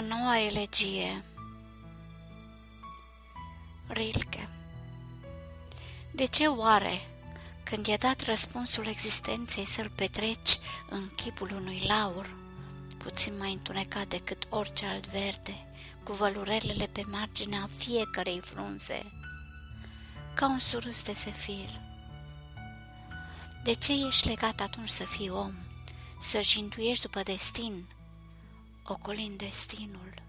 A noua elegie Rilke De ce oare, când e dat răspunsul existenței să-l petreci în chipul unui laur, puțin mai întunecat decât orice alt verde, cu vălurelele pe marginea fiecarei frunze, ca un surus de sefir? De ce ești legat atunci să fii om, să jinduiești după destin, ocolind destinul?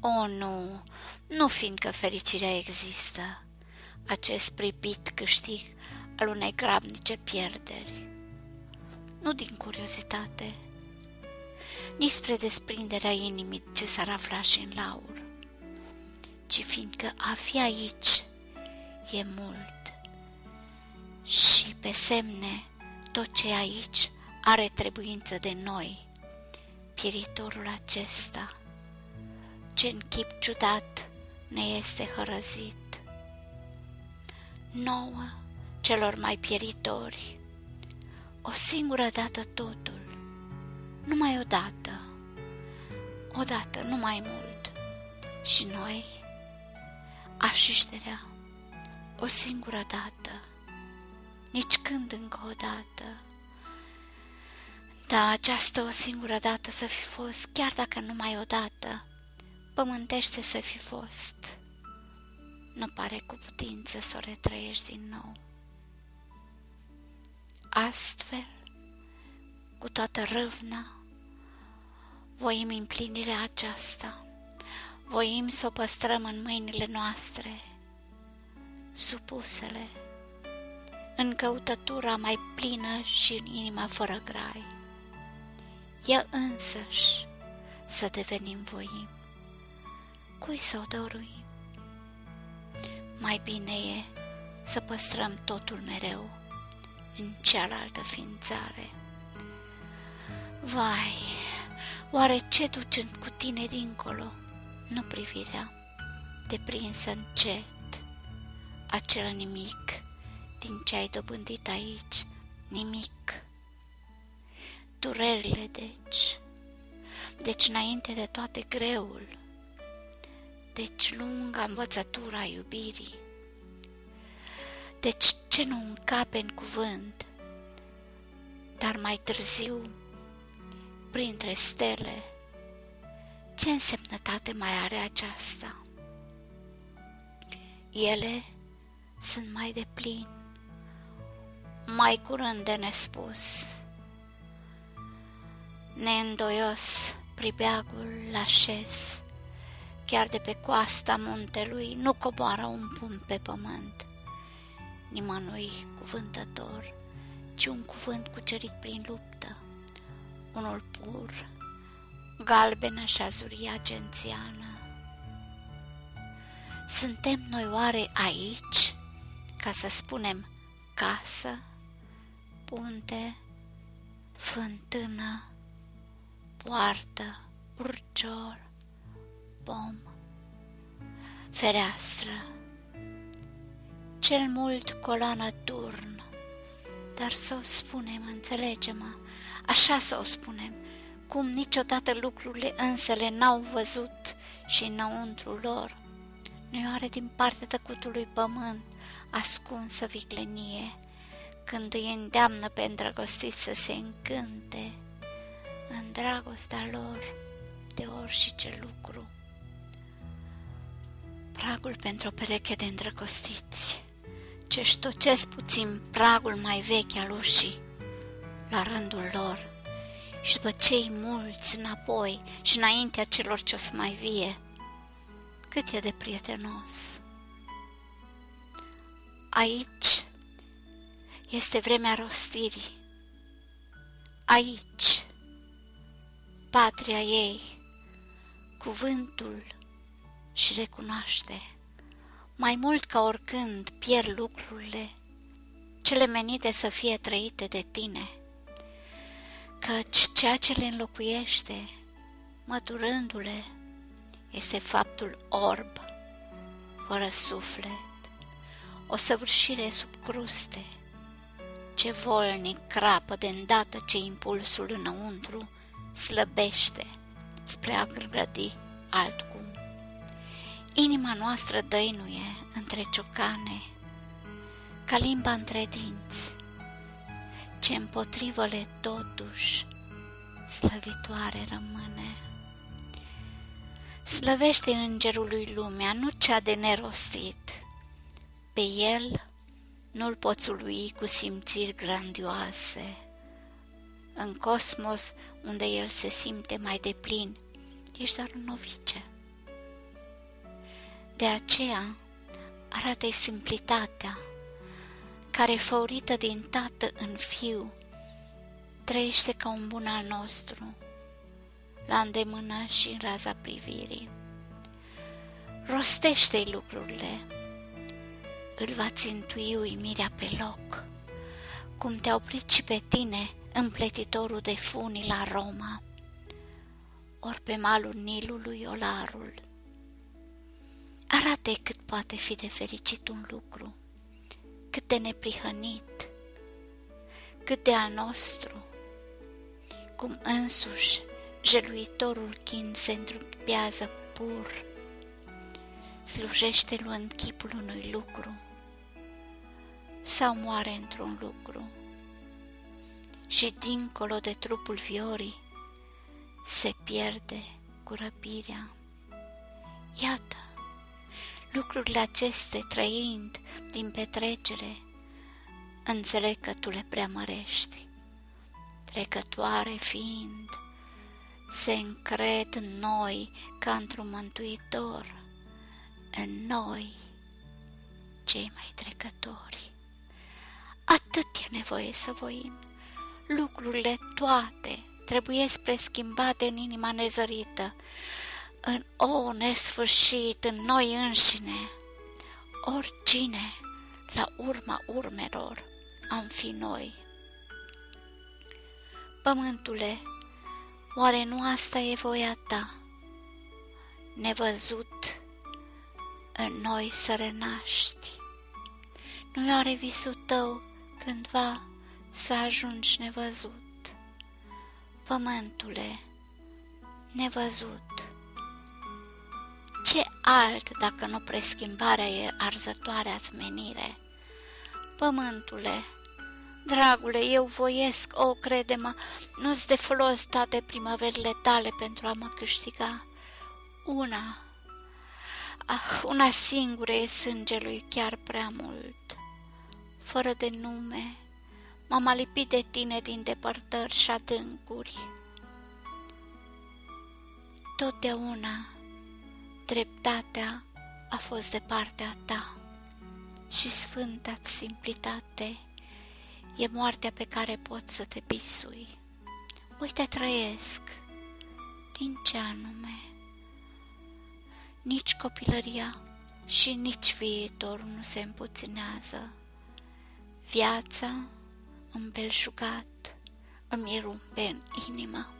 O, nu, nu fiindcă fericirea există, acest pripit câștig al unei grabnice pierderi. Nu din curiozitate, nici spre desprinderea inimii ce s-ar afla și în laur, ci fiindcă a fi aici e mult și pe semne tot ce e aici are trebuință de noi, pieritorul acesta, ce în chip ciudat ne este hărăzit. Nouă, celor mai pieritori, o singură dată totul, numai o dată, o dată, nu mai mult, și noi, așișterea, o singură dată, nici când încă o dată. Da, această o singură dată să fi fost, chiar dacă numai o dată, pământește să fi fost. Nu pare cu putință să o retrăiești din nou. Astfel, cu toată râvna, voim împlinirea aceasta, voim să o păstrăm în mâinile noastre, supusele, în căutătura mai plină și în inima fără grai. Ea însăși să devenim voim. Cui să o dăruim? Mai bine e să păstrăm totul mereu în cealaltă ființare. Vai, oare ce duci cu tine dincolo? Nu privirea, deprinsă încet, acel nimic din ce ai dobândit aici, nimic. Durerile, deci, deci înainte de toate greul, deci lunga învățătura iubirii, deci ce nu încape în cuvânt, dar mai târziu, printre stele, ce însemnătate mai are aceasta? Ele sunt mai de plin mai curând de nespus. Neîndoios pribeagul așez, chiar de pe coasta muntelui nu coboară un pum pe pământ, nimănui cuvântător, ci un cuvânt cucerit prin luptă, unul pur, galbenă și azuria gențiană. Suntem noi oare aici ca să spunem casă? punte, fântână, poartă, urcior, pom, fereastră, cel mult coloană turn, dar să o spunem, înțelege-mă, așa să o spunem, cum niciodată lucrurile însele n-au văzut și înăuntru lor. Nu are din partea tăcutului pământ ascunsă viclenie, când îi îndeamnă pe îndrăgostiți să se încânte în dragostea lor de orice lucru. Pragul pentru o pereche de îndrăgostiți, ce ștocesc puțin pragul mai vechi al ușii, la rândul lor, și după cei mulți înapoi și înaintea celor ce o să mai vie, cât e de prietenos. Aici este vremea rostirii. Aici, patria ei, cuvântul și recunoaște, mai mult ca oricând pierd lucrurile, cele menite să fie trăite de tine, căci ceea ce le înlocuiește, măturându-le, este faptul orb, fără suflet, o săvârșire sub cruste, ce volnic crapă de îndată ce impulsul înăuntru slăbește, spre a grădi altcum. Inima noastră dăinuie între ciocane, ca limba între dinți, ce împotrivă le totuși slăvitoare rămâne. Slăvește îngerului lumea, nu cea de nerostit. Pe el nu-l poți ului cu simțiri grandioase. În cosmos, unde el se simte mai deplin, ești doar un novice. De aceea, arată simplitatea, care făurită din tată în fiu, trăiește ca un bun al nostru, la îndemână și în raza privirii. Rostește-i lucrurile, îl va țintui uimirea pe loc, cum te-a oprit și pe tine împletitorul de funii la Roma, ori pe malul Nilului Olarul. arată cât poate fi de fericit un lucru, cât de neprihănit, cât de al nostru, cum însuși jeluitorul chin se întrupează pur, slujește luând chipul unui lucru sau moare într-un lucru și dincolo de trupul viorii se pierde cu răpirea. Iată, lucrurile aceste trăind din petrecere, înțeleg că tu le preamărești, trecătoare fiind, se încred în noi ca într-un mântuitor, în noi, cei mai trecători. Atât e nevoie să voim, lucrurile toate trebuie spre schimbate în inima nezărită, în o nesfârșit, în noi înșine. Oricine, la urma urmelor, am fi noi. Pământule, oare nu asta e voia ta? Nevăzut în noi să renaști. Nu are visul tău cândva să ajungi nevăzut? Pământule, nevăzut, ce alt dacă nu preschimbarea e arzătoare ați menire? Pământule, dragule, eu voiesc, o, crede-mă, nu-ți de folos toate primăverile tale pentru a mă câștiga. Una, ah, una singură e sângelui chiar prea mult, fără de nume, m-am alipit de tine din depărtări și adâncuri. Totdeauna dreptatea a fost de partea ta și sfânta simplitate e moartea pe care poți să te bisui. Uite, trăiesc. Din ce anume? Nici copilăria și nici viitorul nu se împuținează. Viața îmbelșugat îmi rumpe în inimă.